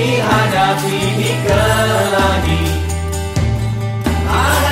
dihadapi di keladi. Ada